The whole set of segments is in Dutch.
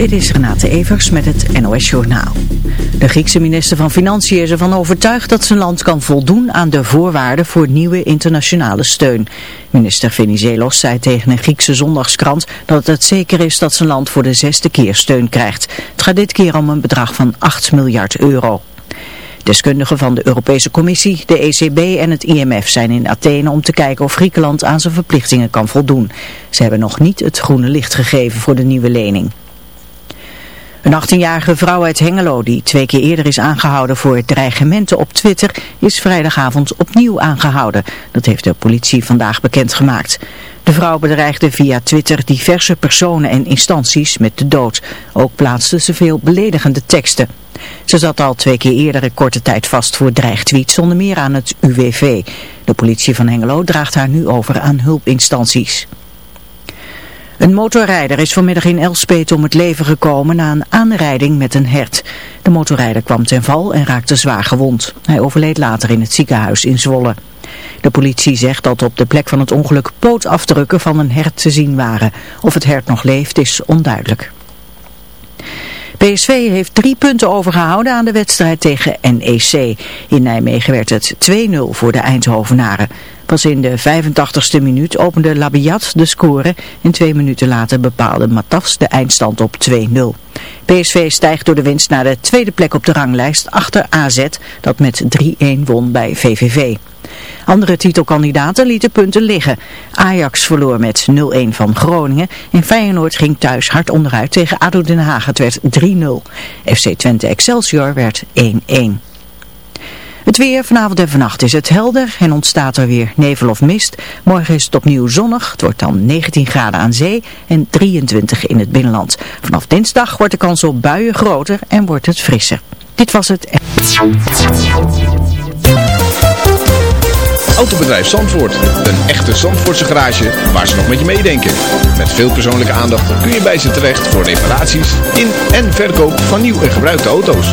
Dit is Renate Evers met het NOS Journaal. De Griekse minister van Financiën is ervan overtuigd dat zijn land kan voldoen aan de voorwaarden voor nieuwe internationale steun. Minister Venizelos zei tegen een Griekse zondagskrant dat het zeker is dat zijn land voor de zesde keer steun krijgt. Het gaat dit keer om een bedrag van 8 miljard euro. Deskundigen van de Europese Commissie, de ECB en het IMF zijn in Athene om te kijken of Griekenland aan zijn verplichtingen kan voldoen. Ze hebben nog niet het groene licht gegeven voor de nieuwe lening. Een 18-jarige vrouw uit Hengelo die twee keer eerder is aangehouden voor dreigementen op Twitter is vrijdagavond opnieuw aangehouden. Dat heeft de politie vandaag bekendgemaakt. De vrouw bedreigde via Twitter diverse personen en instanties met de dood. Ook plaatste ze veel beledigende teksten. Ze zat al twee keer eerder een korte tijd vast voor dreigtweets, zonder meer aan het UWV. De politie van Hengelo draagt haar nu over aan hulpinstanties. Een motorrijder is vanmiddag in Elspet om het leven gekomen na een aanrijding met een hert. De motorrijder kwam ten val en raakte zwaar gewond. Hij overleed later in het ziekenhuis in Zwolle. De politie zegt dat op de plek van het ongeluk pootafdrukken van een hert te zien waren. Of het hert nog leeft is onduidelijk. PSV heeft drie punten overgehouden aan de wedstrijd tegen NEC. In Nijmegen werd het 2-0 voor de Eindhovenaren. Pas in de 85ste minuut opende Labiat de score en twee minuten later bepaalde Matafs de eindstand op 2-0. PSV stijgt door de winst naar de tweede plek op de ranglijst achter AZ dat met 3-1 won bij VVV. Andere titelkandidaten lieten punten liggen. Ajax verloor met 0-1 van Groningen en Feyenoord ging thuis hard onderuit tegen ADO Den Haag. Het werd 3-0. FC Twente Excelsior werd 1-1. Het weer vanavond en vannacht is het helder en ontstaat er weer nevel of mist. Morgen is het opnieuw zonnig. Het wordt dan 19 graden aan zee en 23 in het binnenland. Vanaf dinsdag wordt de kans op buien groter en wordt het frisser. Dit was het. Autobedrijf Zandvoort. Een echte Zandvoortse garage waar ze nog met je meedenken. Met veel persoonlijke aandacht kun je bij ze terecht voor reparaties in en verkoop van nieuw en gebruikte auto's.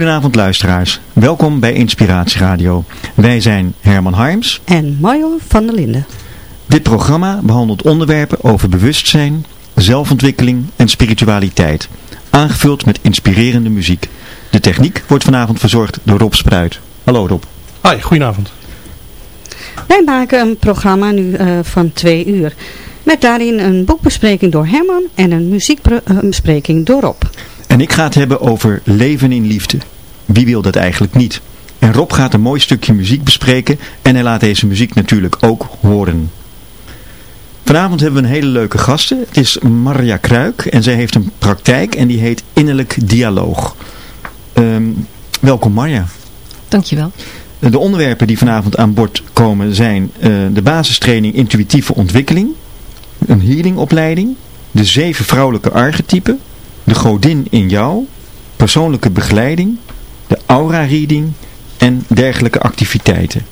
Goedenavond luisteraars, welkom bij Inspiratie Radio. Wij zijn Herman Harms en Mario van der Linden. Dit programma behandelt onderwerpen over bewustzijn, zelfontwikkeling en spiritualiteit, aangevuld met inspirerende muziek. De techniek wordt vanavond verzorgd door Rob Spruit. Hallo Rob. Hoi, goedenavond. Wij maken een programma nu uh, van twee uur. Met daarin een boekbespreking door Herman en een muziekbespreking door Rob. En ik ga het hebben over leven in liefde. Wie wil dat eigenlijk niet? En Rob gaat een mooi stukje muziek bespreken en hij laat deze muziek natuurlijk ook horen. Vanavond hebben we een hele leuke gasten. Het is Marja Kruik en zij heeft een praktijk en die heet Innerlijk Dialoog. Um, welkom Marja. Dankjewel. De onderwerpen die vanavond aan bod komen zijn uh, de basistraining intuïtieve ontwikkeling, een healingopleiding, de zeven vrouwelijke archetypen, de godin in jou, persoonlijke begeleiding, de aura-reading en dergelijke activiteiten.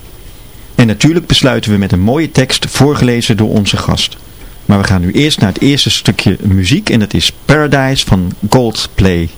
En natuurlijk besluiten we met een mooie tekst voorgelezen door onze gast. Maar we gaan nu eerst naar het eerste stukje muziek en dat is Paradise van Goldplay.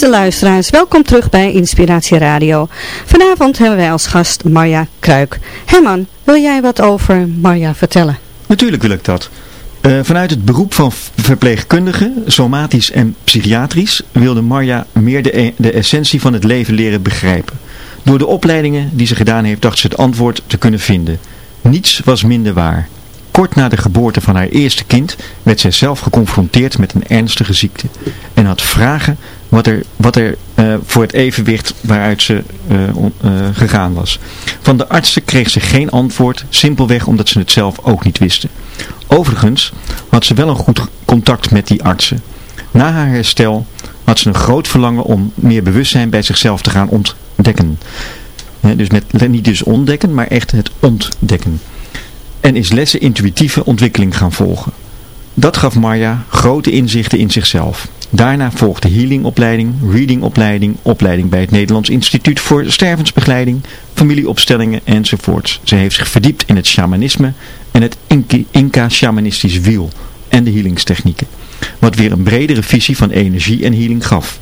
Beste luisteraars, welkom terug bij Inspiratie Radio. Vanavond hebben wij als gast Marja Kruik. Herman, wil jij wat over Marja vertellen? Natuurlijk wil ik dat. Eh, vanuit het beroep van verpleegkundige, somatisch en psychiatrisch, wilde Marja meer de, e- de essentie van het leven leren begrijpen. Door de opleidingen die ze gedaan heeft, dacht ze het antwoord te kunnen vinden. Niets was minder waar. Kort na de geboorte van haar eerste kind werd zij zelf geconfronteerd met een ernstige ziekte. En had vragen wat er, wat er eh, voor het evenwicht waaruit ze eh, eh, gegaan was. Van de artsen kreeg ze geen antwoord, simpelweg omdat ze het zelf ook niet wisten. Overigens had ze wel een goed contact met die artsen. Na haar herstel had ze een groot verlangen om meer bewustzijn bij zichzelf te gaan ontdekken. Dus niet dus ontdekken, maar echt het ontdekken. En is lessen intuïtieve ontwikkeling gaan volgen. Dat gaf Marja grote inzichten in zichzelf. Daarna volgde healingopleiding, readingopleiding, opleiding bij het Nederlands Instituut voor Stervensbegeleiding, familieopstellingen enzovoorts. Ze heeft zich verdiept in het shamanisme en het Inca-shamanistisch wiel en de healingstechnieken. Wat weer een bredere visie van energie en healing gaf.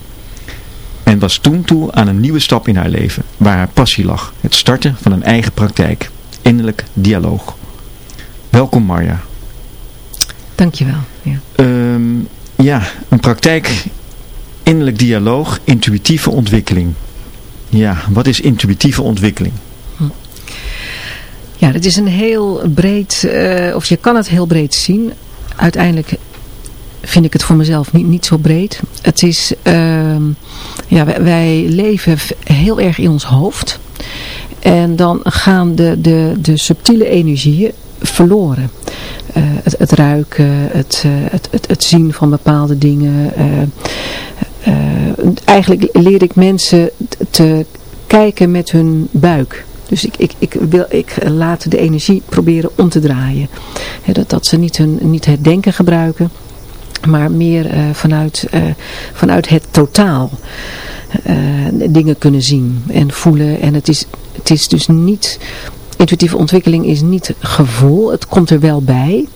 En was toen toe aan een nieuwe stap in haar leven, waar haar passie lag. Het starten van een eigen praktijk. Innerlijk dialoog. Welkom Marja. Dankjewel. Ja. Ehm, ja, een praktijk, innerlijk dialoog, intuïtieve ontwikkeling. Ja, wat is intuïtieve ontwikkeling? ja, het is een heel breed, eh, of je kan het heel breed zien. Uiteindelijk vind ik het voor mezelf niet, niet zo breed. Het is, ehm, ja, wij, wij leven heel erg in ons hoofd. En dan gaan de, de, de subtiele energieën verloren. Eh, het, het ruiken, het, eh, het, het, het zien van bepaalde dingen. eh, eigenlijk leer ik mensen te kijken met hun buik. Dus ik, ik, ik, wil, ik laat de energie proberen om te draaien. Dat, dat ze niet, hun, niet het denken gebruiken, maar meer vanuit, vanuit het totaal dingen kunnen zien en voelen. En het is, het is dus niet, intuïtieve ontwikkeling is niet gevoel, het komt er wel bij.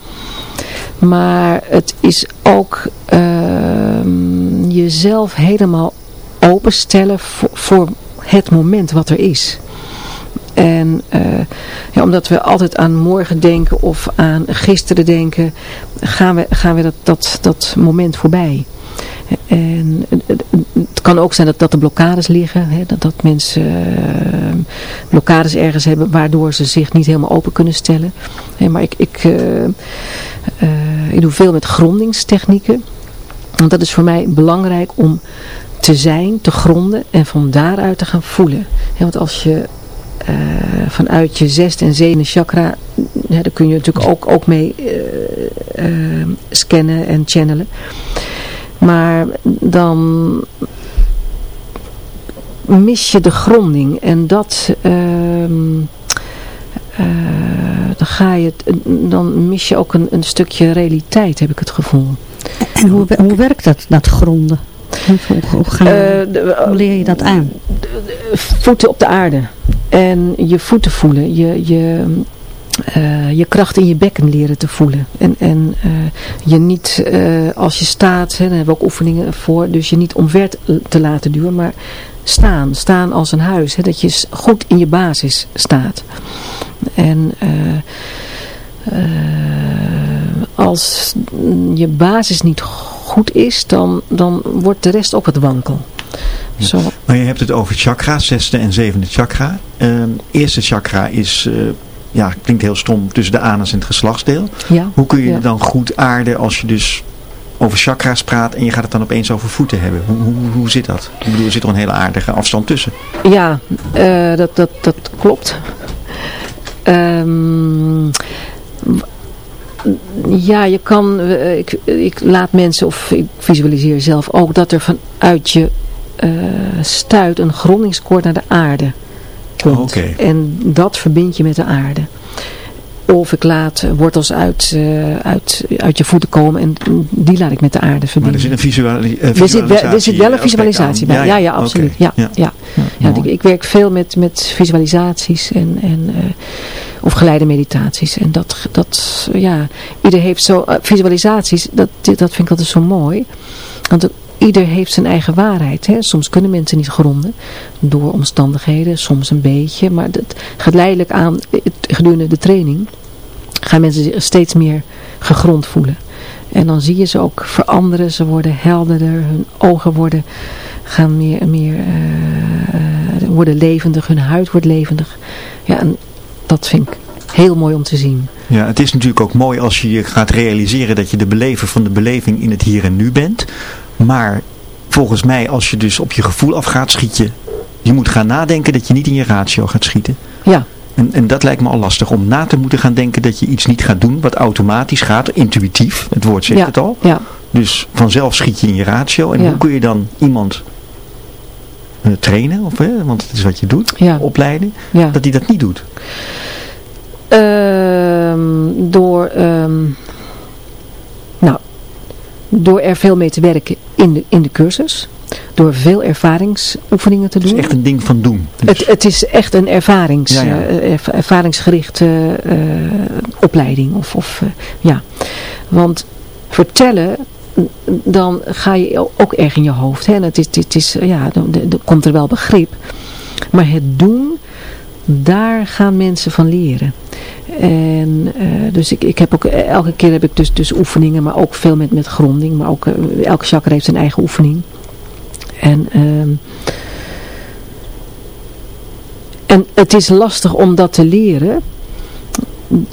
Maar het is ook ehm, jezelf helemaal openstellen voor, het moment wat er is. En eh, ja, omdat we altijd aan morgen denken of aan gisteren denken, gaan we, gaan we dat, dat, dat moment voorbij. En het- kan ook zijn dat, dat er blokkades liggen. Hè, dat, dat mensen eh, blokkades ergens hebben waardoor ze zich niet helemaal open kunnen stellen. Maar ik, ik, eh, eh, ik doe veel met grondingstechnieken. Want dat is voor mij belangrijk om te zijn, te gronden en van daaruit te gaan voelen. Want als je vanuit je zesde en zevende chakra, daar kun je natuurlijk ook, ook mee scannen en channelen. Maar dan mis je de gronding en dat ehm, eh, dan ga je dan mis je ook een, een stukje realiteit heb ik het gevoel. En hoe, hoe werkt dat, dat gronden? Hoe, Eh, hoe leer je dat aan? voeten op de aarde. En je voeten voelen. Je, je, eh, je kracht in je bekken leren te voelen. En, en eh, je niet, eh, als je staat, hè, daar hebben we ook oefeningen voor. Dus je niet omver te- te laten duwen. Maar staan. Staan als een huis. Hè, dat je goed in je basis staat. En... als je basis niet goed is, dan, dan wordt de rest ook wat wankel. Zo. Maar je hebt het over chakra, zesde en zevende chakra. Ehm, eerste chakra is, ja, klinkt heel stom, tussen de anus en het geslachtsdeel. Ja, Hoe kun je ja. dan goed aarden als je dus over chakra's praat en je gaat het dan opeens over voeten hebben? Hoe, hoe, hoe zit dat? Ik bedoel, er zit er een hele aardige afstand tussen. Ja, eh, dat, dat, dat klopt. Ehm, ja, je kan, eh, ik, ik laat mensen, of ik visualiseer zelf ook, dat er vanuit je eh, stuit een grondingskoord naar de aarde komt. Oké. En dat verbind je met de aarde. Of ik laat wortels uit, eh, uit, uit je voeten komen en die laat ik met de aarde Maar verbinden. er zit een visuali eh, Er zit, wel, visualisatie er zit wel een visualisatie bij. Ja, ja, absoluut. Ja, ja. Ja. Ik, ik werk veel met, met visualisaties en, en, eh, of geleide meditaties. En dat, dat ja, ieder heeft zo, eh, visualisaties, dat, dat vind ik altijd zo mooi. Want ieder heeft zijn eigen waarheid. Hè? Soms kunnen mensen niet gronden door omstandigheden, soms een beetje. Maar dat geleidelijk aan, gedurende de training, gaan mensen zich steeds meer gegrond voelen. En dan zie je ze ook veranderen, ze worden helderder, hun ogen worden, gaan meer, meer uh, worden levendig, hun huid wordt levendig. Ja, en dat vind ik heel mooi om te zien. Ja, het is natuurlijk ook mooi als je je gaat realiseren dat je de belever van de beleving in het hier en nu bent. Maar volgens mij, als je dus op je gevoel afgaat, schiet je. Je moet gaan nadenken dat je niet in je ratio gaat schieten. Ja. En, en dat lijkt me al lastig, om na te moeten gaan denken dat je iets niet gaat doen wat automatisch gaat, intuïtief, het woord zegt het al. Ja. Dus vanzelf schiet je in je ratio. En hoe kun je dan iemand uh, trainen, of, hè, want het is wat je doet, ja. opleiden, ja. dat hij dat niet doet? Uh, door, um, nou, door er veel mee te werken in de, in de cursus. Door veel ervaringsoefeningen te doen. Het is echt een ding van doen. Dus. Het, het is echt een ervarings, ja, ja. Uh, ervaringsgerichte uh, opleiding. Of, of ja. Want vertellen dan ga je ook erg in je hoofd. Hè? En het is, het is, ja, dan, dan komt er wel begrip. Maar het doen, daar gaan mensen van leren. En uh, dus ik, ik heb ook, elke keer heb ik dus, dus oefeningen, maar ook veel met, met gronding. Maar ook, uh, elke chakra heeft zijn eigen oefening. En, uh, en het is lastig om dat te leren.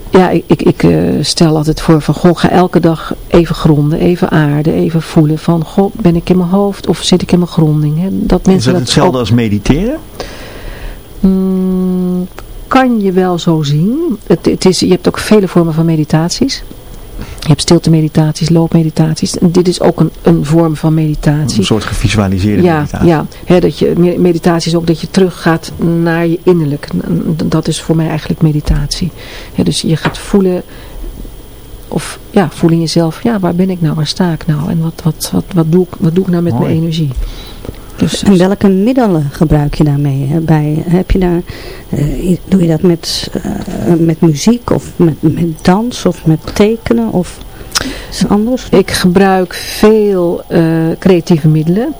Ja, ik, ik, ik stel altijd voor van, goh, ga elke dag even gronden, even aarden, even voelen van, goh, ben ik in mijn hoofd of zit ik in mijn gronding? Hè? Dat mensen is dat, dat hetzelfde ook... als mediteren? Mm, kan je wel zo zien. Het, het is, je hebt ook vele vormen van meditaties. Je hebt stilte meditaties, loopmeditaties. En dit is ook een, een vorm van meditatie. Een soort gevisualiseerde ja, meditatie. Ja, hè, dat je, meditatie is ook dat je teruggaat naar je innerlijk. Dat is voor mij eigenlijk meditatie. Hè, dus je gaat voelen, of ja, voel in jezelf, ja, waar ben ik nou, waar sta ik nou? En wat, wat, wat, wat, doe, ik, wat doe ik nou met Mooi. mijn energie? Dus, en welke middelen gebruik je daarmee? Bij, heb je daar, uh, doe je dat met, uh, met muziek of met, met dans of met tekenen of iets anders? Ik gebruik veel uh, creatieve middelen.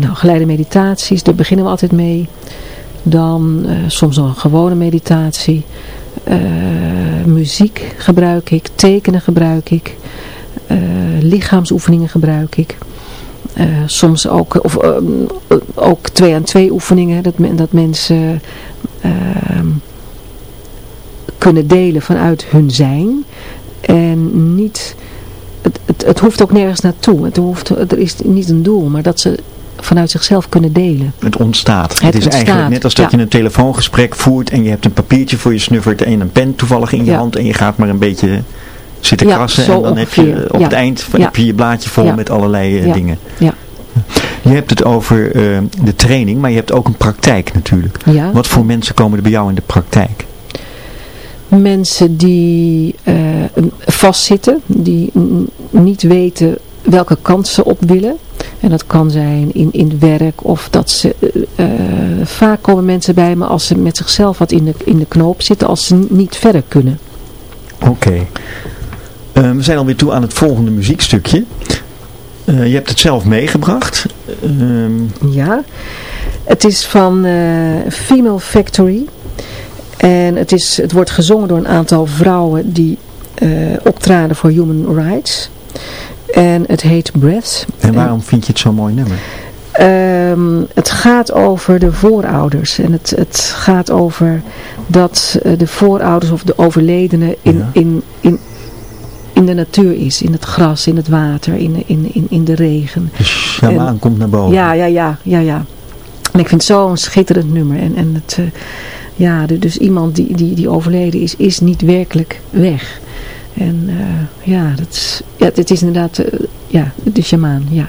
nou, geleide meditaties, daar beginnen we altijd mee. Dan soms nog een gewone meditatie. muziek gebruik ik, tekenen gebruik ik. lichaamsoefeningen gebruik ik. Uh, soms ook, of, uh, ook twee aan twee oefeningen, dat, dat mensen uh, kunnen delen vanuit hun zijn. En niet, het, het, het, hoeft ook nergens naartoe. Het hoeft, er is niet een doel, maar dat ze vanuit zichzelf kunnen delen. Het ontstaat. Het, het is ontstaat. eigenlijk net als dat ja. je een telefoongesprek voert en je hebt een papiertje voor je snuffert en een pen toevallig in je ja. hand en je gaat maar een beetje zitten ja, krassen en dan ongeveer. heb je op ja. het eind ja. heb je je blaadje vol met allerlei uh, dingen. Ja. Je hebt het over uh, de training, maar je hebt ook een praktijk natuurlijk. Wat voor mensen komen er bij jou in de praktijk? Mensen die uh, vastzitten, die niet weten welke kant ze op willen. En dat kan zijn in, in werk of dat ze... Uh, vaak komen mensen bij me als ze met zichzelf wat in de, in de knoop zitten, als ze niet verder kunnen. Oké. Okay. Uh, we zijn alweer toe aan het volgende muziekstukje. Uh, je hebt het zelf meegebracht. Uh, ja, het is van uh, Female Factory. En het, is, het wordt gezongen door een aantal vrouwen die uh, optraden voor Human Rights. En het heet Breath. En waarom en, vind je het zo'n mooi nummer? Um, het gaat over de voorouders. En het, het gaat over dat de voorouders of de overledenen in, ja. in, in, in de natuur is. In het gras, in het water, in, in, in, in de regen. De shamaan komt naar boven. Ja, ja, ja, ja, ja. En ik vind het zo'n schitterend nummer. En, en het, uh, ja, dus iemand die, die, die overleden is, is niet werkelijk weg. En uh, ja, dat is, ja, het is inderdaad, uh, ja, de shamaan, ja.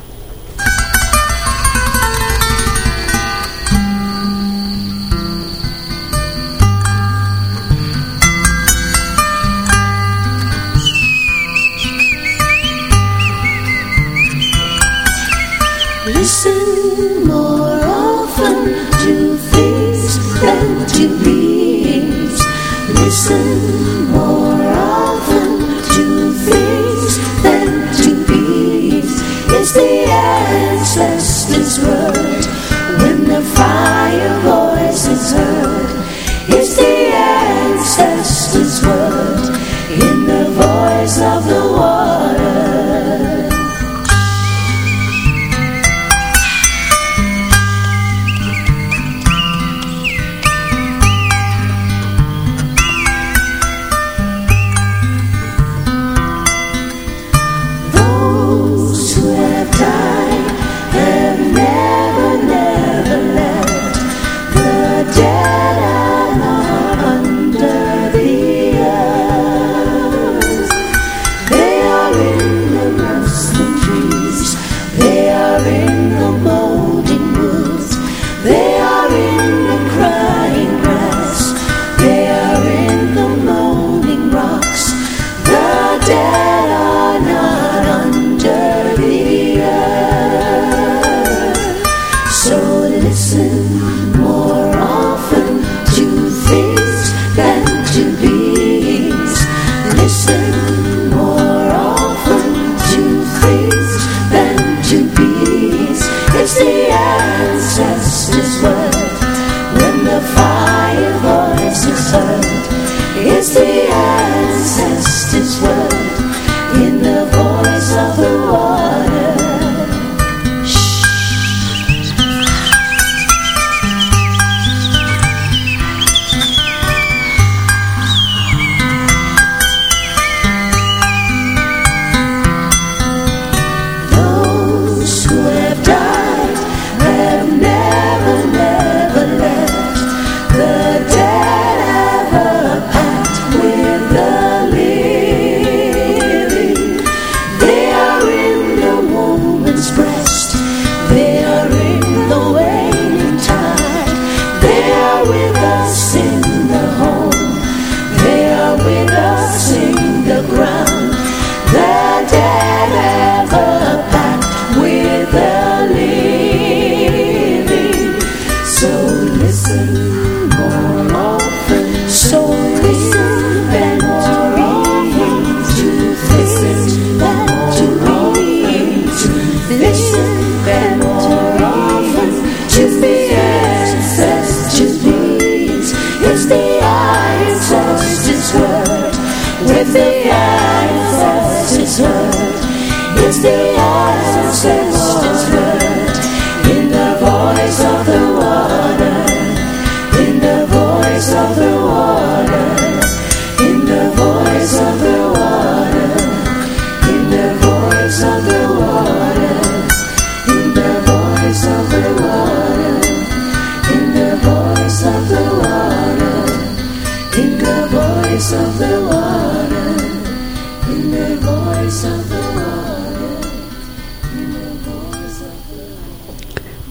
Listen more often to things than to. Listen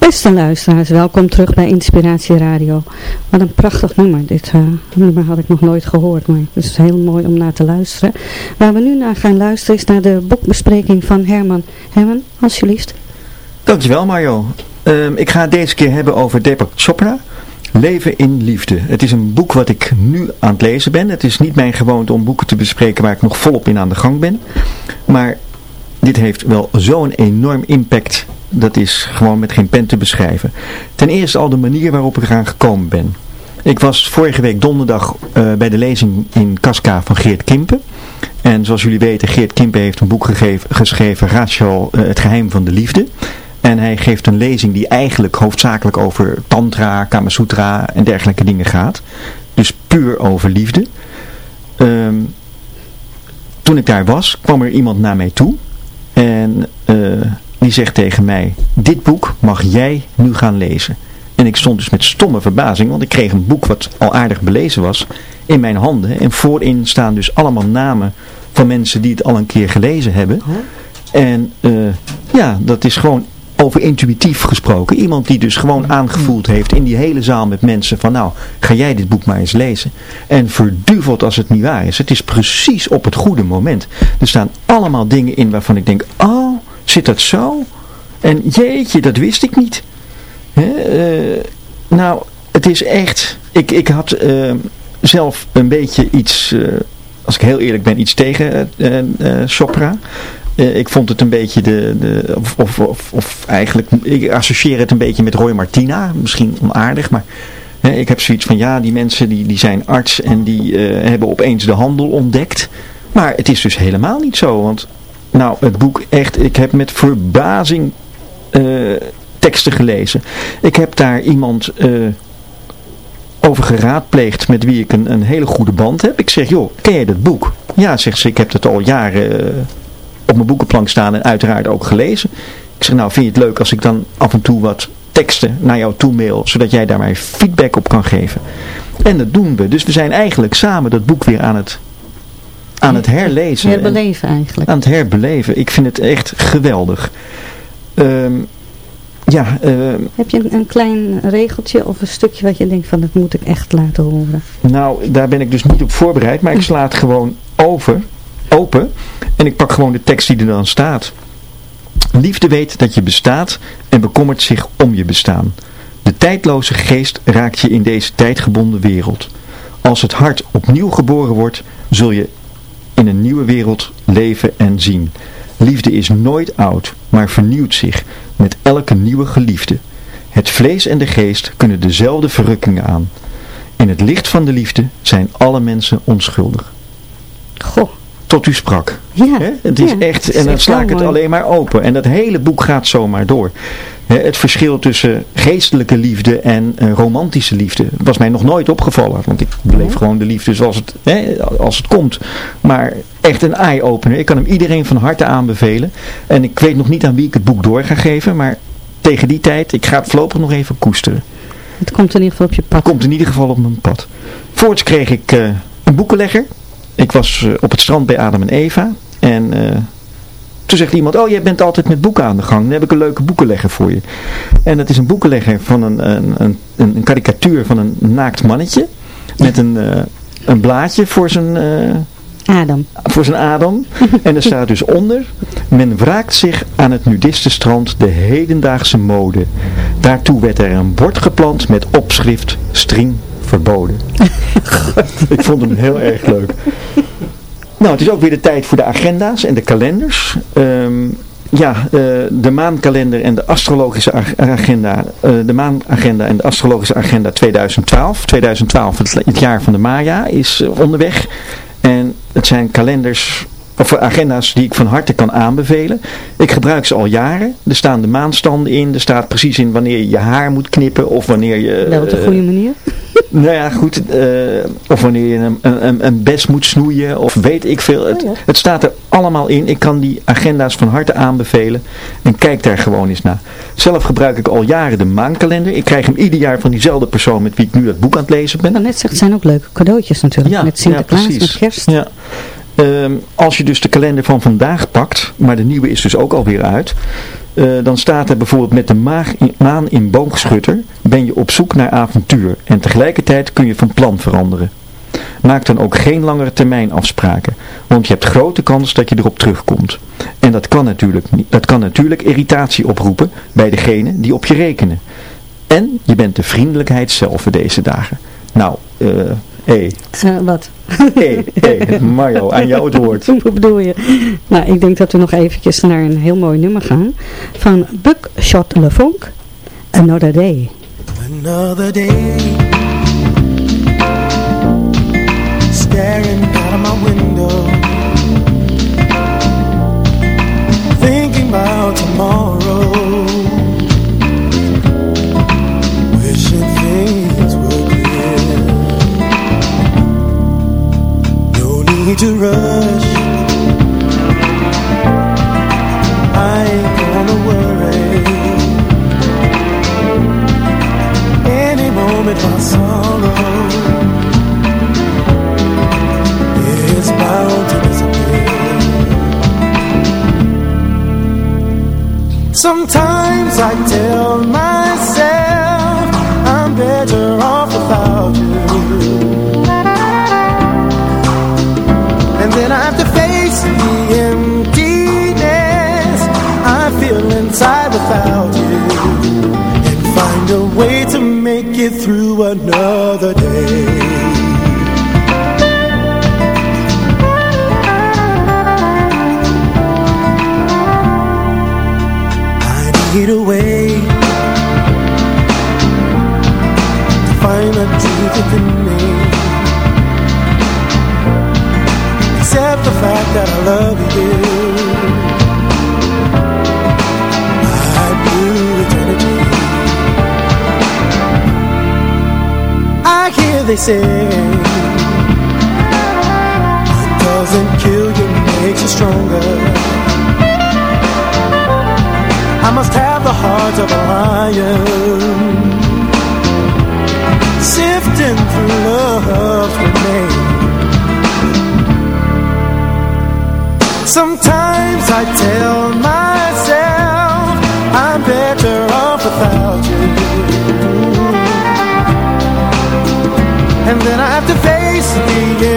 Beste luisteraars, welkom terug bij Inspiratie Radio. Wat een prachtig nummer. Dit eh, nummer had ik nog nooit gehoord, maar het is heel mooi om naar te luisteren. Waar we nu naar gaan luisteren is naar de boekbespreking van Herman. Herman, alsjeblieft. Dankjewel Mario. Ehm, ik ga het deze keer hebben over Deepak Chopra. Leven in Liefde. Het is een boek wat ik nu aan het lezen ben. Het is niet mijn gewoonte om boeken te bespreken waar ik nog volop in aan de gang ben. Maar dit heeft wel zo'n enorm impact. Dat is gewoon met geen pen te beschrijven. Ten eerste al de manier waarop ik eraan gekomen ben. Ik was vorige week donderdag eh, bij de lezing in Casca van Geert Kimpen. En zoals jullie weten, Geert Kimpen heeft een boek gegeven, geschreven, Rachel, eh, Het Geheim van de Liefde. En hij geeft een lezing die eigenlijk hoofdzakelijk over tantra, kamasutra en dergelijke dingen gaat. Dus puur over liefde. Ehm, toen ik daar was, kwam er iemand naar mij toe. En eh, die zegt tegen mij, dit boek mag jij nu gaan lezen. En ik stond dus met stomme verbazing, want ik kreeg een boek wat al aardig belezen was in mijn handen. En voorin staan dus allemaal namen van mensen die het al een keer gelezen hebben. En eh, ja, dat is gewoon over intuïtief gesproken. Iemand die dus gewoon aangevoeld heeft in die hele zaal met mensen van nou, ga jij dit boek maar eens lezen. En verduveld als het niet waar is. Het is precies op het goede moment. Er staan allemaal dingen in waarvan ik denk, oh, zit dat zo? En jeetje, dat wist ik niet. Eh, nou, het is echt, ik, ik had eh, zelf een beetje iets, eh, als ik heel eerlijk ben, iets tegen. Eh, ik vond het een beetje de, de of, of, of, of eigenlijk, ik associeer het een beetje met Roy Martina. Misschien onaardig, maar ik heb zoiets van, ja, die mensen die, die zijn arts en die hebben opeens de handel ontdekt. Maar het is dus helemaal niet zo, want nou, het boek echt, ik heb met verbazing eh, teksten gelezen. Ik heb daar iemand eh, over geraadpleegd met wie ik een, hele goede band heb. Ik zeg, joh, ken jij dat boek? Ja, zegt ze, ik heb het al jaren eh, op mijn boekenplank staan en uiteraard ook gelezen. Ik zeg, nou, vind je het leuk als ik dan af en toe wat teksten naar jou toe mail, zodat jij daar mij feedback op kan geven? En dat doen we. Dus we zijn eigenlijk samen dat boek weer aan het, aan het herlezen. En- Herbeleven eigenlijk. aan het herbeleven. Ik vind het echt geweldig. Ehm, ja, ehm, Heb je een, een klein regeltje of een stukje wat je denkt van dat moet ik echt laten horen? nou daar ben ik dus niet op voorbereid, maar ik sla het gewoon over, open en ik pak gewoon de tekst die er dan staat. Liefde weet dat je bestaat en bekommert zich om je bestaan. De tijdloze geest raakt je in deze tijdgebonden wereld. Als het hart opnieuw geboren wordt, zul je in een nieuwe wereld leven en zien. Liefde is nooit oud, maar vernieuwt zich met elke nieuwe geliefde. Het vlees en de geest kunnen dezelfde verrukkingen aan. In het licht van de liefde zijn alle mensen onschuldig. Goh. Tot u sprak. Ja. Het is ja, echt, het en dan sla ik het mooi. alleen maar open. En dat hele boek gaat zomaar door. Het verschil tussen geestelijke liefde en eh, romantische liefde was mij nog nooit opgevallen. Want ik beleef gewoon de liefde zoals het, als het komt. Maar echt een eye-opener. Ik kan hem iedereen van harte aanbevelen. En ik weet nog niet aan wie ik het boek door ga geven. Maar tegen die tijd, ik ga het voorlopig nog even koesteren. Het komt in ieder geval op je pad. Komt in ieder geval op mijn pad. Voorts kreeg ik eh, een boekenlegger. Ik was eh, op het strand bij Adam en Eva. En eh, toen zegt iemand, oh jij bent altijd met boeken aan de gang. Dan heb ik een leuke boekenlegger voor je. En dat is een boekenlegger van een, een, een, een karikatuur van een naakt mannetje. Met een, eh, een blaadje voor zijn... Adam. voor zijn adem. En er staat dus onder, men wraakt zich aan het nudistenstrand de hedendaagse mode. Daartoe werd er een bord geplant met opschrift string verboden. Ik vond hem heel erg leuk. Nou, het is ook weer de tijd voor de agenda's en de kalenders. Ehm, ja, eh, de maankalender en de astrologische ag- agenda, eh, de maanagenda en de astrologische agenda 2012. 2012, het, het jaar van de Maya, is eh, onderweg. En het zijn kalenders of agenda's die ik van harte kan aanbevelen. Ik gebruik ze al jaren. Er staan de maanstanden in. Er staat precies in wanneer je je haar moet knippen. Of wanneer je... Wel op de eh, goede manier. nou ja, goed. eh, of wanneer je een, een, een bes moet snoeien. Of weet ik veel. Het, Oh ja. het staat er allemaal in. Ik kan die agenda's van harte aanbevelen. En kijk daar gewoon eens naar. Zelf gebruik ik al jaren de maankalender. Ik krijg hem ieder jaar van diezelfde persoon met wie ik nu dat boek aan het lezen ben. Maar net zegt, het zijn ook leuke cadeautjes natuurlijk. met Sinterklaas, met kerst. Ja. Ehm, als je dus de kalender van vandaag pakt, maar de nieuwe is dus ook alweer uit, eh, dan staat er bijvoorbeeld met de maan in boogschutter ben je op zoek naar avontuur en tegelijkertijd kun je van plan veranderen. Maak dan ook geen langere termijn afspraken, want je hebt grote kans dat je erop terugkomt. En dat kan natuurlijk, dat kan natuurlijk irritatie oproepen bij degene die op je rekenen. En je bent de vriendelijkheid zelf voor deze dagen. Nou, eh, hé, Eh, wat? hé, hé, Mario, aan jou het woord. Hoe bedoel je? Nou, ik denk dat we nog eventjes naar een heel mooi nummer gaan. Van Buckshot LeFonk, Another Day. Another day And then I have to face the emptiness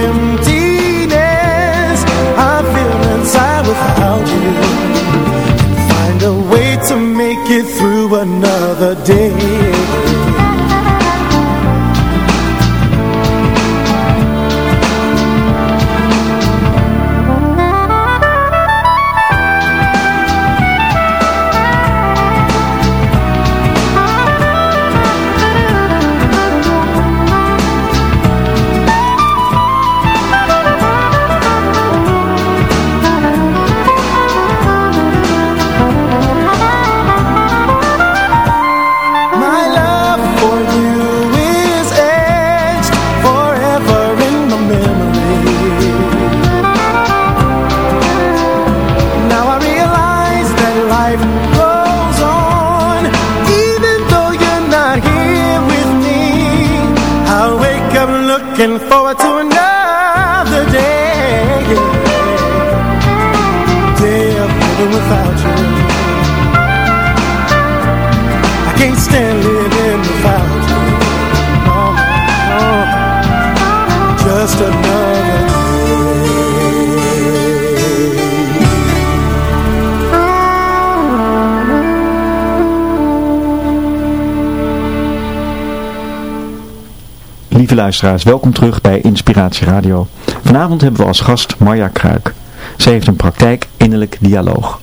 luisteraars, welkom terug bij Inspiratie Radio. Vanavond hebben we als gast Marja Kruik. Zij heeft een praktijk innerlijk dialoog.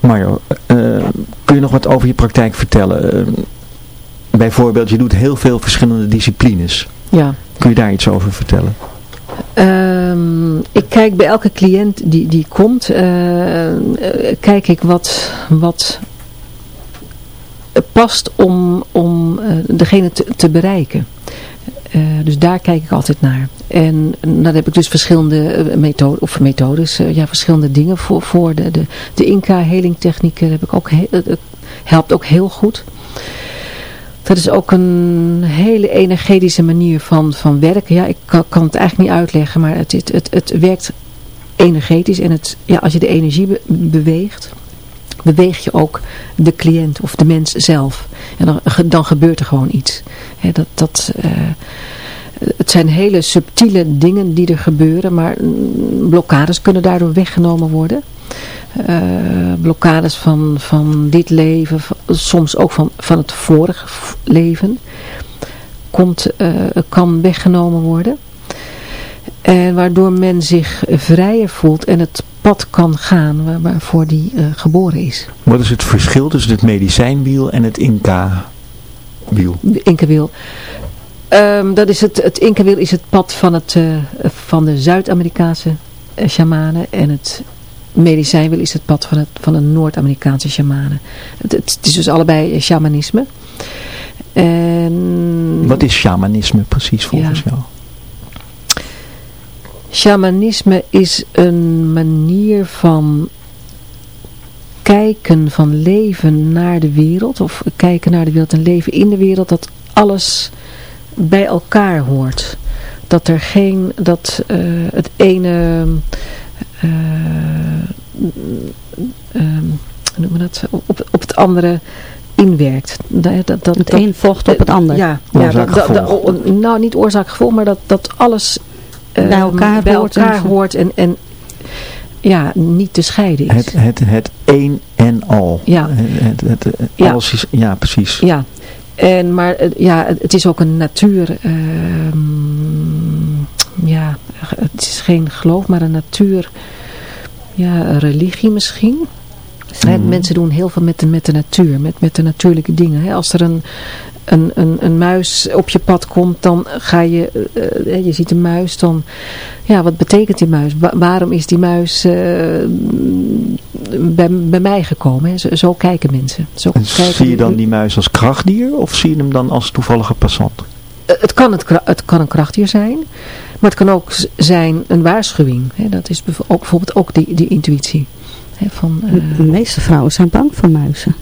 Marjo, eh, kun je nog wat over je praktijk vertellen? Eh, bijvoorbeeld, je doet heel veel verschillende disciplines. Ja. Kun je daar iets over vertellen? Ehm, ik kijk bij elke cliënt die, die komt, eh, kijk ik wat, wat past om, om degene te, te bereiken. Eh, dus daar kijk ik altijd naar. En dan heb ik dus verschillende methoden, of methodes, ja, verschillende dingen voor. voor de, de, de Inca-helingtechnieken heb ik ook helpt ook heel goed. Dat is ook een hele energetische manier van, van werken. Ja, ik kan, kan het eigenlijk niet uitleggen, maar het, het, het, het werkt energetisch. En het, ja, als je de energie be- beweegt, beweeg je ook de cliënt of de mens zelf. En dan, dan gebeurt er gewoon iets. Dat, dat, eh, het zijn hele subtiele dingen die er gebeuren, maar mm, blokkades kunnen daardoor weggenomen worden. Eh, blokkades van, van dit leven, soms ook van, van het vorige leven, komt, eh, kan weggenomen worden. En waardoor men zich vrijer voelt en het pad kan gaan waar, waarvoor die eh, geboren is. Wat is het verschil tussen het medicijnwiel en het Inca-wiel? De Incawiel. Ehm, dat is het, het Incawiel is het pad van, het, eh, van de Zuid-Amerikaanse eh, shamanen en het medicijnwiel is het pad van, het, van de Noord-Amerikaanse shamanen. Het, het, is dus allebei eh, shamanisme. En Wat is shamanisme precies volgens jou? Shamanisme is een manier van kijken van leven naar de wereld. Of kijken naar de wereld en leven in de wereld. Dat alles bij elkaar hoort. Dat er geen, dat eh, het ene, eh, ehm, hoe noemen we dat, op, op het andere inwerkt. Dat, dat, dat, Het een volgt op het ander. Ja, ja dat, nou niet oorzaak gevolg, maar dat, dat alles Bij elkaar bij hoort elkaar en- hoort en, en ja, niet te scheiden is. Het, het, het een en al. Ja. Het, het, het- Ja. Alles is, ja, precies. Ja, en, maar eh, ja, het het is ook een natuur, ehm, ja, het is geen geloof, maar een natuur, ja, een religie misschien. Mhm. Mensen doen heel veel met de, met de natuur, met, met de natuurlijke dingen. Hè. Als er een, een, een, een muis op je pad komt, dan ga je, eh, eh, je ziet een muis, dan, ja, wat betekent die muis? Wa- waarom is die muis eh, bij, bij mij gekomen? Hè? Zo, zo kijken mensen. Zo En kijken zie je dan die muis als krachtdier of zie je hem dan als toevallige passant? Het kan, het, kan een krachtdier zijn, maar het kan ook zijn een waarschuwing. Hè? Dat is ook, bijvoorbeeld ook die, die intuïtie. Hè? Van, eh, De meeste vrouwen zijn bang voor muizen.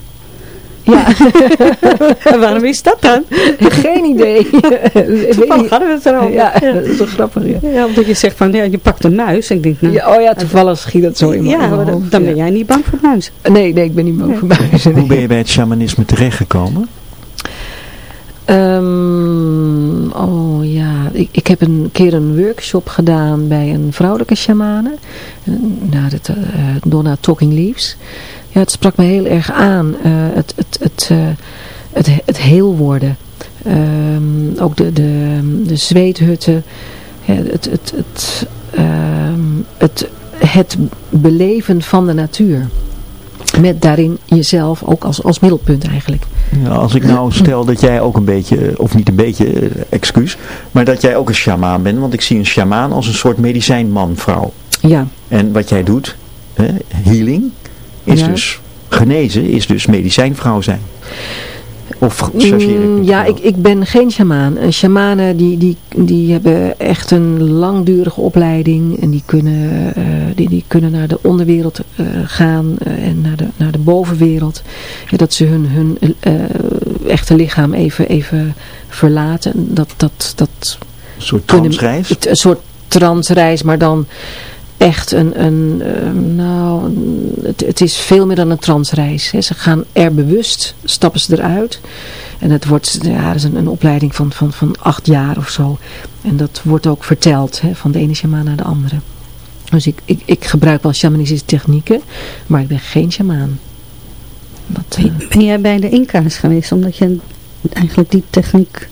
Ja, Waarom is dat dan? geen idee. Toevallig hadden we het erover. Ja, dat is toch grappig. Ja. Ja, omdat je zegt van, ja, je pakt een muis. En ik denk, nou, Ja, oh ja, toevallig schiet dat zo in mijn ja, in mijn maar dan, hoofd, dan ja. ben jij niet bang voor muizen. Nee, nee, ik ben niet bang voor muizen. Hoe ben je bij het shamanisme terechtgekomen? Ehm, oh ja, ik, ik heb een keer een workshop gedaan bij een vrouwelijke shamane. Nou, dat, eh, Donna Talking Leaves. Ja, het sprak me heel erg aan. eh, het, het, het, eh, het, het heel worden. Ehm, ook de, de, de zweethutten. Ja, het, het, het, ehm, het, het beleven van de natuur. Met daarin jezelf ook als, als middelpunt eigenlijk. Ja, als ik nou stel dat jij ook een beetje, of niet een beetje, eh, excuus, maar dat jij ook een sjamaan bent, want ik zie een sjamaan als een soort medicijnman vrouw. Ja, En wat jij doet, hè, healing, is Ja. dus genezen, is dus medicijnvrouw zijn. Of chargeer ik Mm, Ja, wel? ik, ik ben geen shamaan. Een shamanen die, die, die hebben echt een langdurige opleiding. En die kunnen, eh, die, die kunnen naar de onderwereld eh, gaan eh, en naar de, naar de bovenwereld. Ja, dat ze hun, hun echte lichaam even, even verlaten. Dat, dat, dat Een soort transreis. Een soort transreis, maar dan echt een, een eh, nou, het, het is veel meer dan een transreis. Hè. Ze gaan er bewust, stappen ze eruit. En het wordt, ja, dat is een, een opleiding van, van, van acht jaar of zo. En dat wordt ook verteld, hè, van de ene shamaan naar de andere. Dus ik, ik, ik gebruik wel shamanistische technieken, maar ik ben geen shamaan. Dat, eh, Ben jij bij de Inca's geweest, omdat je eigenlijk die techniek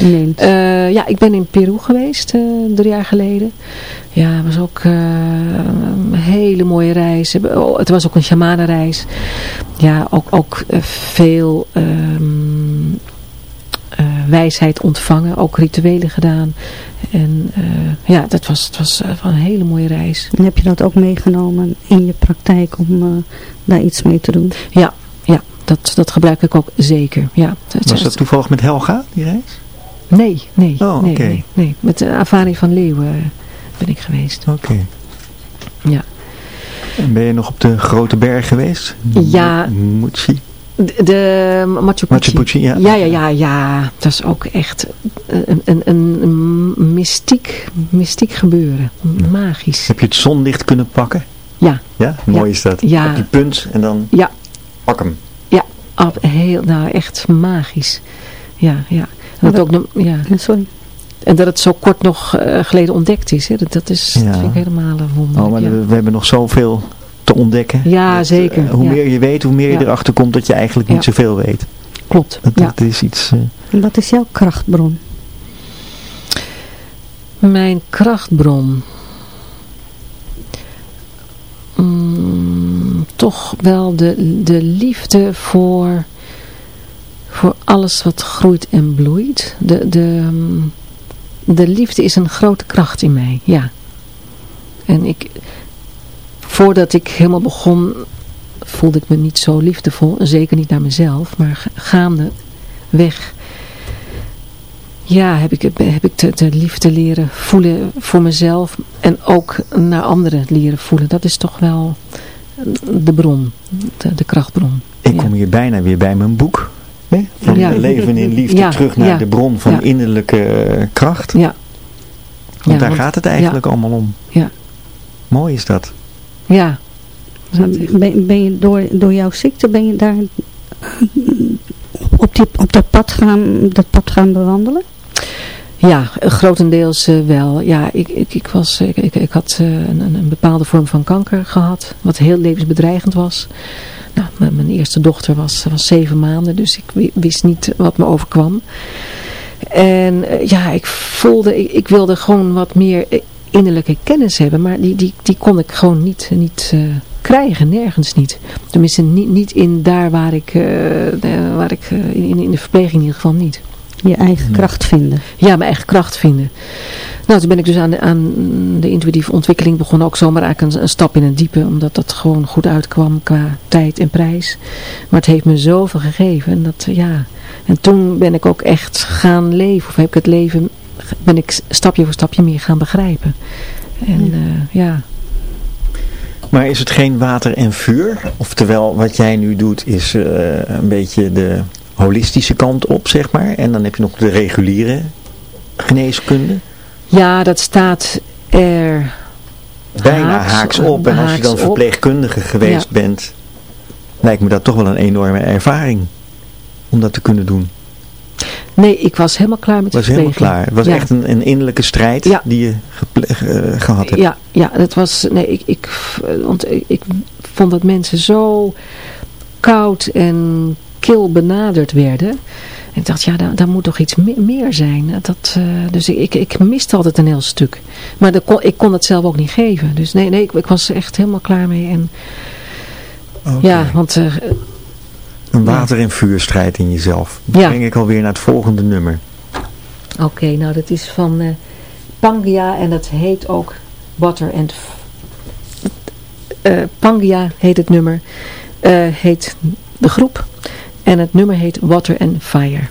neemt? Eh, ja, ik ben in Peru geweest eh, drie jaar geleden. Ja, het was ook eh, een hele mooie reis. Oh, Het was ook een shamanenreis. Ja, ook, ook eh, veel ehm, wijsheid ontvangen, ook rituelen gedaan. En eh, ja, dat was, het was eh, een hele mooie reis. En heb je dat ook meegenomen in je praktijk om eh, daar iets mee te doen? Ja, ja dat, dat gebruik ik ook zeker. Ja, Was dat toevallig met Helga, die reis? Nee, nee, Oh, nee, oké. nee, nee. Met de Avarie van Leeuwen ben ik geweest. Oké. Ja. En ben je nog op de grote berg geweest? Ja. Muchi? De, de Machu Picchu. Machu Picchu, ja. Ja, ja, ja, ja. Dat is ook echt een, een, een, een mystiek, mystiek gebeuren. Magisch. Heb je het zonlicht kunnen pakken? Ja. Ja, mooi is dat. Ja. Op die punt en dan Ja. pak hem. Ja, ab- heel, nou echt magisch. Ja, ja. En dat ook, nog- ja. Sorry. En dat het zo kort nog eh, geleden ontdekt is. Hè. Dat, dat is Ja. dat vind ik helemaal een wonder. Oh, maar ja. we, we hebben nog zoveel te ontdekken. Ja, Dat, zeker. eh, hoe Ja. meer je weet, hoe meer je erachter komt dat je eigenlijk niet Ja. zoveel weet. Klopt. Dat, ja. dat is iets... eh, En Wat is jouw krachtbron? Mijn krachtbron. Mm, toch wel de, de liefde voor, voor alles wat groeit en bloeit. De, de, mm, de liefde is een grote kracht in mij, ja. En ik, voordat ik helemaal begon, voelde ik me niet zo liefdevol. Zeker niet naar mezelf, maar ga- gaandeweg ja, heb ik, heb ik de, de liefde leren voelen voor mezelf en ook naar anderen leren voelen. Dat is toch wel de bron, de, de krachtbron. ik kom hier bijna weer bij mijn boek. Hè? Van Ja. Leven in liefde Ja, terug naar ja. de bron van Ja. innerlijke eh, kracht. Ja. Want Ja, daar want- gaat het eigenlijk allemaal om. Ja. Mooi is dat. Ja. Ben, ben je door, door jouw ziekte, ben je daar eh, op, die, op dat, pad gaan, dat pad gaan bewandelen? Ja, grotendeels eh, wel. Ja, ik, ik, ik, was, ik, ik, ik had eh, een, een een bepaalde vorm van kanker gehad, wat heel levensbedreigend was. Nou, mijn, eerste dochter was, was zeven maanden, dus ik wi- wist niet wat me overkwam. En eh, ja, ik voelde, ik, wilde gewoon wat meer eh, innerlijke kennis hebben, maar die, die, die kon ik gewoon niet, niet eh, krijgen, nergens niet. Tenminste, niet, niet in daar waar ik, waar ik in, in de verpleging in ieder geval niet. Je eigen kracht vinden. Ja, mijn eigen kracht vinden. Nou, toen ben ik dus aan de, aan de intuïtieve ontwikkeling begonnen. Ook zomaar eigenlijk een, een stap in het diepe. Omdat dat gewoon goed uitkwam qua tijd en prijs. Maar het heeft me zoveel gegeven. En, dat, ja. en toen ben ik ook echt gaan leven. Of heb ik het leven, ben ik stapje voor stapje meer gaan begrijpen. En ja, ja. Maar is het geen water en vuur? Oftewel, wat jij nu doet is eh, een beetje de holistische kant op, zeg maar. En dan heb je nog de reguliere geneeskunde. ja, dat staat er Bijna haaks, op. En als je dan op. verpleegkundige geweest bent, lijkt me dat toch wel een enorme ervaring. Om dat te kunnen doen. Nee, ik was helemaal klaar met de was helemaal klaar. Het was Ja. echt een, een innerlijke strijd Ja. die je eh, gehad hebt. Ja, ja, dat was, nee, ik, ik, want ik, ik vond dat mensen zo koud en kil benaderd werden. En ik dacht, ja, daar, daar moet toch iets me- meer zijn. Dat, eh, dus ik, ik, miste altijd een heel stuk. Maar dat kon, ik kon het zelf ook niet geven. Dus nee, nee ik, ik was er echt helemaal klaar mee. En. Ja, want eh, Een water- en vuurstrijd in jezelf. Dan Ja. breng ik alweer naar het volgende nummer. Oké, nou dat is van eh Pangia en dat heet ook Water and... Pangia heet het nummer, heet de groep en het nummer heet Water and Fire.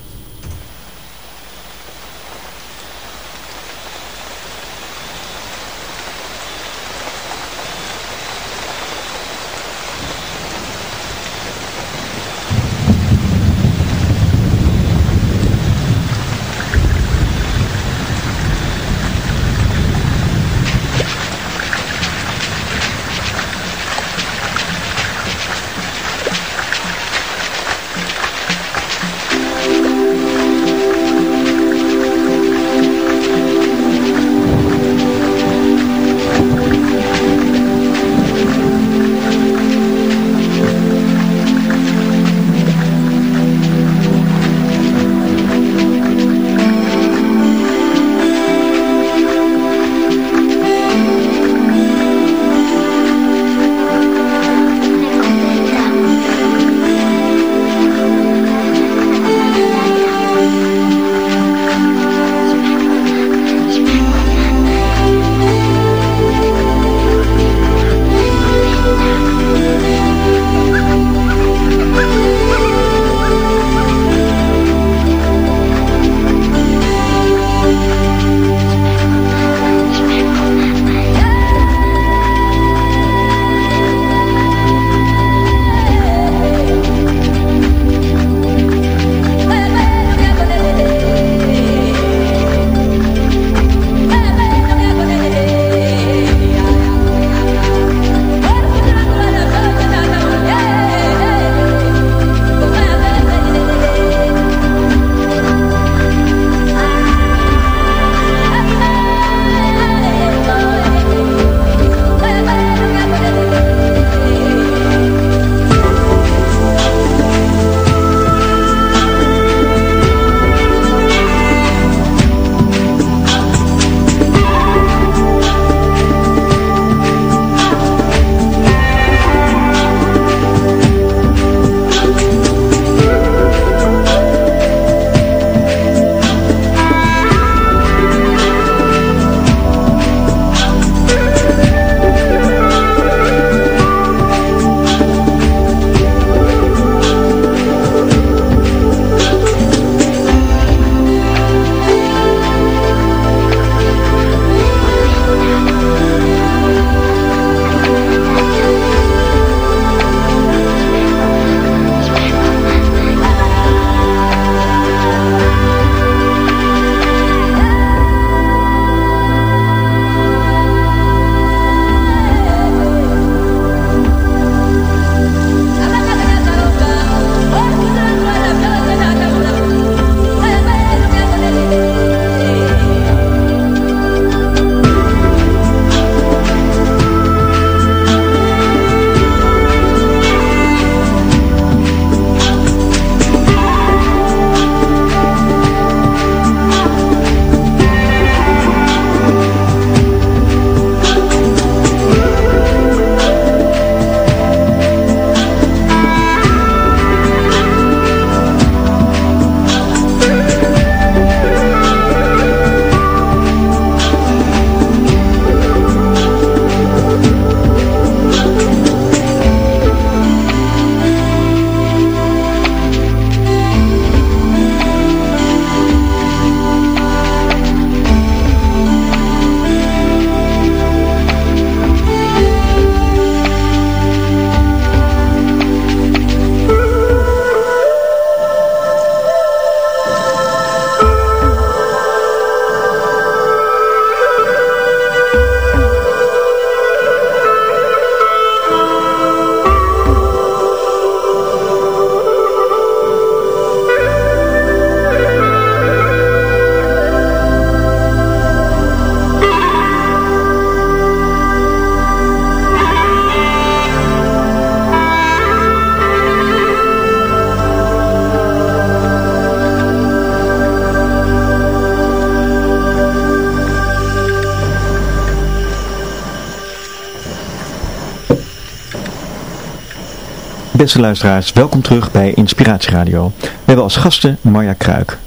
Beste luisteraars, welkom terug bij Inspiratieradio. We hebben als gasten Marja Kruik.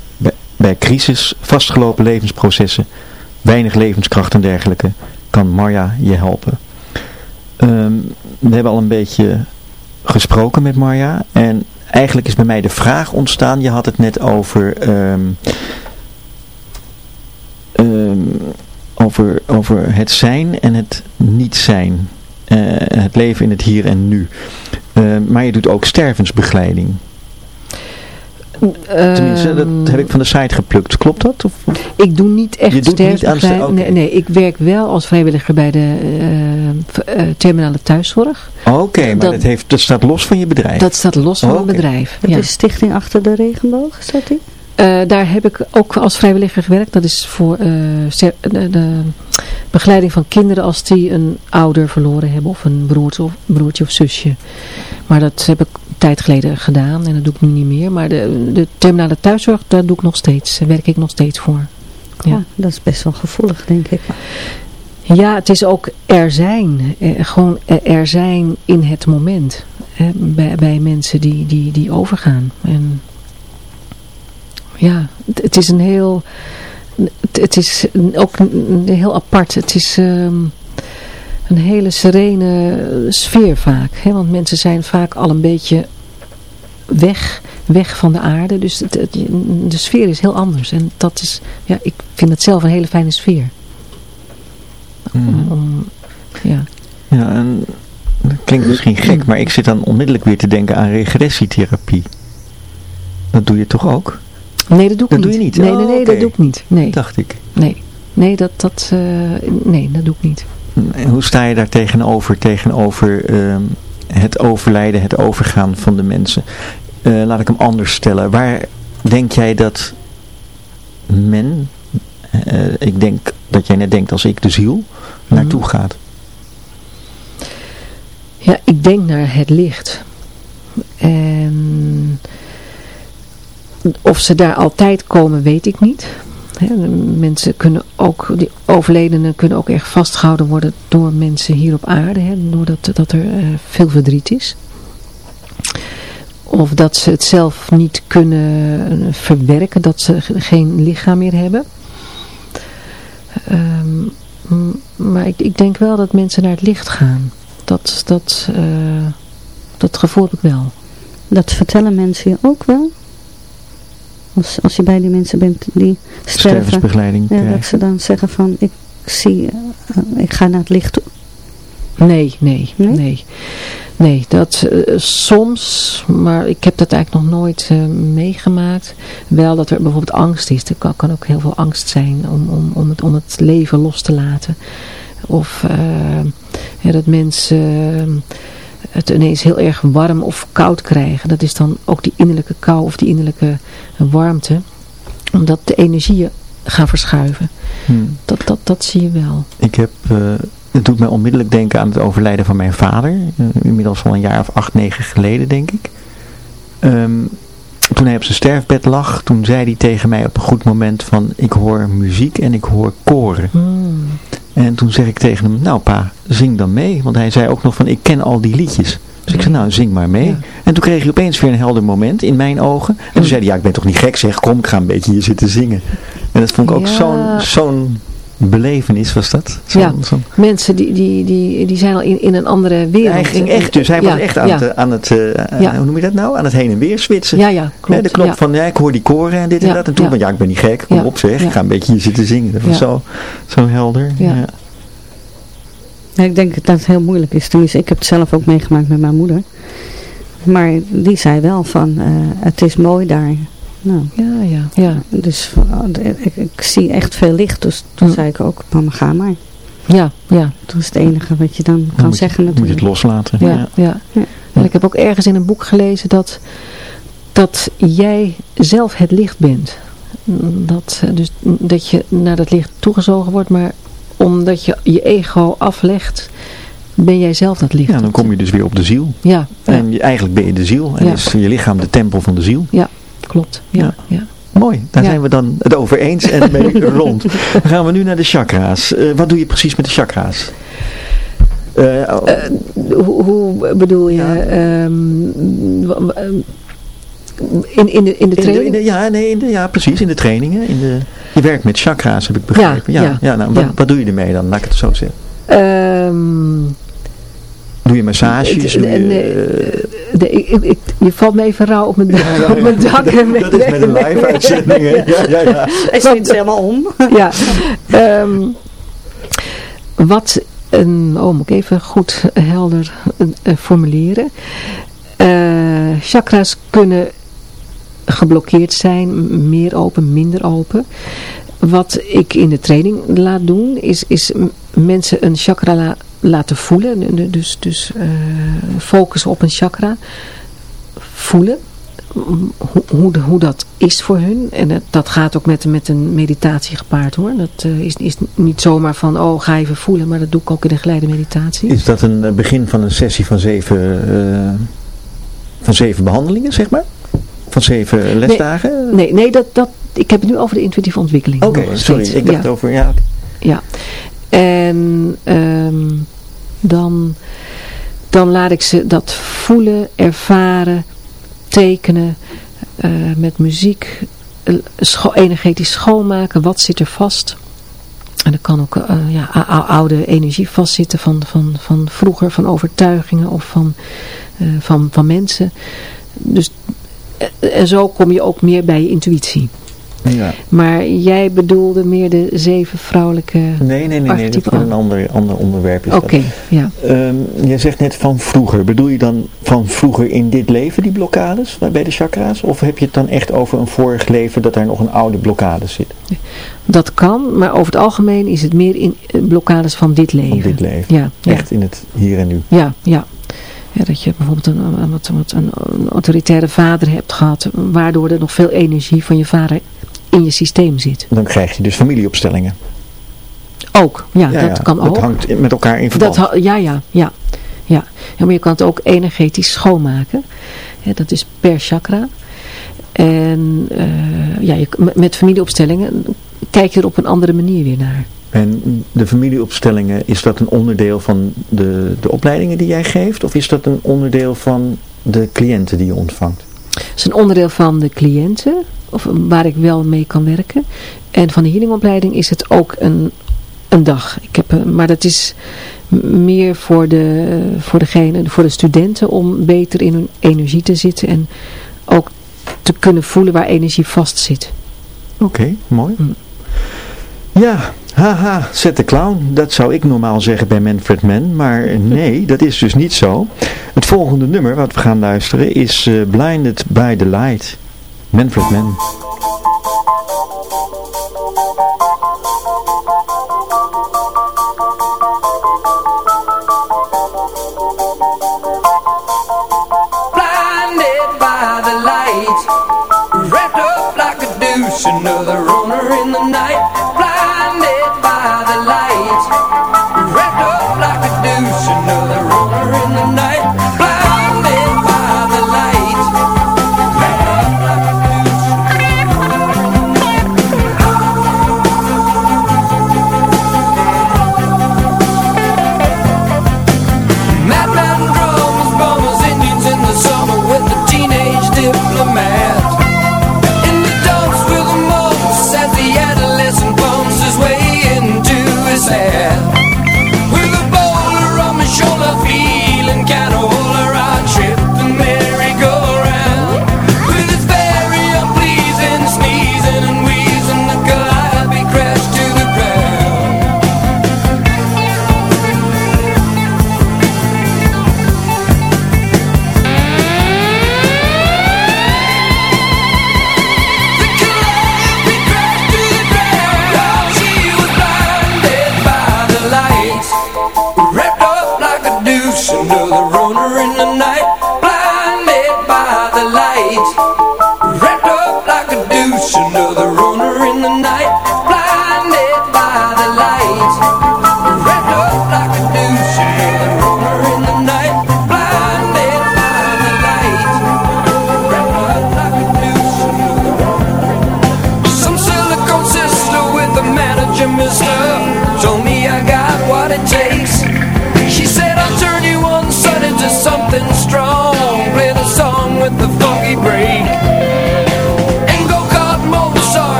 Bij, crisis, vastgelopen levensprocessen, weinig levenskracht en dergelijke, kan Marja je helpen. Ehm, we hebben al een beetje gesproken met Marja en eigenlijk is bij mij de vraag ontstaan, je had het net over... ehm, ehm, over, over het zijn en het niet zijn. Eh, het leven in het hier en nu. Maar je doet ook stervensbegeleiding. Tenminste, dat Ehm, heb ik van de site geplukt. Klopt dat? Of? Ik doe niet echt Je doet niet aan sterfbegeleiding. ster- oké. nee, nee, ik werk wel als vrijwilliger bij de eh, eh, terminale thuiszorg. Oké, maar Dat- dat, heeft, dat staat los van je bedrijf. Dat staat los van Oh, oké. bedrijf. Het ja. is Stichting Achter de Regenboog, dat die? Eh, daar heb ik ook als vrijwilliger gewerkt. Dat is voor eh, de, de begeleiding van kinderen als die een ouder verloren hebben. Of een broertje of, broertje of zusje. Maar dat heb ik een tijd geleden gedaan en dat doe ik nu niet meer. Maar de, de terminale thuiszorg, daar doe ik nog steeds. Daar werk ik nog steeds voor. Ja. Oh, dat is best wel gevoelig, denk ik. Ja, het is ook er zijn. Eh, gewoon er- er zijn in het moment. Hè, bij, bij mensen die, die, die overgaan. En ja, het, het is een heel... Het, is ook heel apart. Het is ehm, een hele serene sfeer vaak. Hè? Want mensen zijn vaak al een beetje weg, weg van de aarde. Dus het, het- de sfeer is heel anders. En dat is, ja, ik vind het zelf een hele fijne sfeer. Om, om- ja. Ja, en dat klinkt misschien gek, maar ik zit dan onmiddellijk weer te denken aan regressietherapie. Dat doe je toch ook? Nee, dat doe ik Dat niet. doe je niet? Nee, nee, Oh, nee, dat doe ik niet. Nee, Dacht ik. nee. Nee, dat, dat, eh, nee, dat doe ik niet. En hoe sta je daar tegenover, tegenover ehm, het overlijden, het overgaan van de mensen? Eh, laat ik hem anders stellen. Waar denk jij dat men, eh, ik denk dat jij net denkt als ik, de ziel, naartoe Mhm. gaat? Ja, ik denk naar het licht. En of ze daar altijd komen, weet ik niet. Hè, de mensen kunnen ook, die overledenen kunnen ook erg vastgehouden worden door mensen hier op aarde. Hè, doordat dat er eh, veel verdriet is. Of dat ze het zelf niet kunnen eh, verwerken, dat ze ge- geen lichaam meer hebben. Ehm, maar ik, denk wel dat mensen naar het licht gaan. Dat, dat, eh, dat gevoel ik wel. Dat vertellen mensen je ook wel? Als, als je bij die mensen bent die sterven. Ja, dat ze dan zeggen van, ik zie, eh, ik ga naar het licht toe. Nee, nee, Nee? nee. Nee, dat eh, soms, maar ik heb dat eigenlijk nog nooit eh, meegemaakt. Wel dat er bijvoorbeeld angst is. Er kan, kan ook heel veel angst zijn om, om, om, het, om het leven los te laten. Of eh, ja, dat mensen het ineens heel erg warm of koud krijgen. Dat is dan ook die innerlijke kou of die innerlijke warmte. Omdat de energieën gaan verschuiven. Hmm. Dat, dat, dat zie je wel. Ik heb, eh, het doet mij onmiddellijk denken aan het overlijden van mijn vader. eh, inmiddels al een jaar of acht, negen geleden, denk ik. Ehm, toen hij op zijn sterfbed lag, toen zei hij tegen mij op een goed moment van, ik hoor muziek en ik hoor koren. Hmm. En toen zeg ik tegen hem, nou pa, zing dan mee. Want hij zei ook nog van, ik ken al die liedjes. Dus ik zei, nou zing maar mee. Ja. En toen kreeg hij opeens weer een helder moment in mijn ogen. En toen zei hij, ja ik ben toch niet gek zeg, kom ik ga een beetje hier zitten zingen. En dat vond ik ook Ja. zo'n zo'n belevenis was dat. Zo'n- Ja. Mensen die, die, die, die zijn al in, in een andere wereld. hij ging echt, dus hij Ja, was echt aan ja. het, aan het eh, Ja. hoe noem je dat nou? Aan het heen en weer switchen. Ja, ja, klopt. de knop ja. van, ja, ik hoor die koren en dit en dat. En toen ja. van, ja, ik ben niet gek, kom Ja, op zeg. ja. Ik ga een beetje hier zitten zingen. Dat was Ja. zo, zo helder. Ja. Ja. Ja, ik denk dat het heel moeilijk is. Tenminste, ik heb het zelf ook meegemaakt met mijn moeder. Maar die zei wel van, eh, het is mooi daar. Nou, Ja, ja, ja. dus eh, ik, ik zie echt veel licht. Dus toen zei ik ook, mama ga maar. Ja, ja, Dat is het enige wat je dan Dan kan moet je- zeggen Moet je het natuurlijk. loslaten. ja, Ja. ja. Ja. En ik heb ook ergens in een boek gelezen dat, dat jij zelf het licht bent. Dat, eh, dus dat je naar dat licht toegezogen wordt, maar omdat je je ego aflegt, ben jij zelf dat licht. Ja, dan kom je dus weer op de ziel. Ja, ja, En je, eigenlijk ben je de ziel. En Ja. is je lichaam de tempel van de ziel. Klopt. Ja, Ja. ja. Mooi, daar Ja. zijn we dan het over eens en mee rond. Dan gaan we nu naar de chakra's. Eh, wat doe je precies met de chakra's? Eh, oh, hoe, hoe bedoel je? w- ehm, in, in, de, in de in de- training? in de- ja, nee, in de, ja, precies. In de trainingen. In de, je werkt met chakra's, heb ik begrepen. Ja, Ja, ja, ja, nou, wat, ja. wat doe je ermee dan? Laat ik het zo zeggen. Ehm, Doe je massages? Doe je, nee, eh, de- ik, ik, ik- je valt me even rauw op mijn, ja, op mijn dak. dat is met een live uitzending. hè? Ja, ja, ja. Hij helemaal om. ja. ehm, wat een, oh moet ik even goed helder eh, formuleren. Eh, chakras kunnen geblokkeerd zijn, meer open, minder open. Wat ik in de training laat doen, is, is mensen een chakra laten voelen. Dus, dus eh, focussen op een chakra. Voelen. Hoe, hoe, dat is voor hun. En dat, dat gaat ook met, met een meditatie gepaard hoor. Dat eh, is, is niet zomaar van, oh ga even voelen. Maar dat doe ik ook in een geleide meditatie. Is dat een eh, begin van een sessie van zeven, van zeven behandelingen, zeg maar? Van zeven lesdagen? Nee, nee dat, dat, ik heb het nu over de intuïtieve ontwikkeling. Oké, sorry. Ik heb Ja. het over, ja. Ja. En ehm, dan, dan laat ik ze dat voelen, ervaren, tekenen, eh, met muziek, eh, energetisch schoonmaken. Wat zit er vast? En er kan ook eh, ja, oude energie vastzitten van, van, van vroeger, van overtuigingen of van, van, van mensen. Dus, en zo kom je ook meer bij je intuïtie. Ja. Maar jij bedoelde meer de zeven vrouwelijke Nee, nee, nee, nee. Dat is een ander, ander onderwerp. is Oké, ja. Ehm, jij zegt net van vroeger. Bedoel je dan van vroeger in dit leven die blokkades bij de chakra's? Of heb je het dan echt over een vorig leven dat daar nog een oude blokkade zit? Dat kan, maar over het algemeen is het meer in eh, blokkades van dit leven. Van dit leven. Ja, ja. Echt in het hier en nu. Ja, ja. Ja, dat je bijvoorbeeld een, een autoritaire vader hebt gehad, waardoor er nog veel energie van je vader in je systeem zit. Dan krijg je dus familieopstellingen. Ook, ja, dat kan ook. Dat hangt met elkaar in verband. Dat, ja, ja, ja, ja. Ja, maar je kan het ook energetisch schoonmaken. Dat is per chakra. En eh, ja, je, met- met familieopstellingen kijk je er op een andere manier weer naar. En de familieopstellingen, is dat een onderdeel van de, de opleidingen die jij geeft? Of is dat een onderdeel van de cliënten die je ontvangt? Het is een onderdeel van de cliënten, of waar ik wel mee kan werken. En van de healingopleiding is het ook een, een dag. Ik heb, eh, maar dat is meer voor de, voor, degene, voor de studenten om beter in hun energie te zitten. En ook te kunnen voelen waar energie vast zit. Oké, mooi. Mm. Ja, haha, zet de clown. Dat zou ik normaal zeggen bij Manfred Mann. Maar nee, dat is dus niet zo. Het volgende nummer wat we gaan luisteren is eh, Blinded by the Light. Manfred Mann. blinded by the light, wrapped up like a douche, another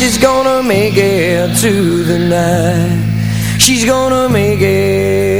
She's gonna make it to the night. She's gonna make it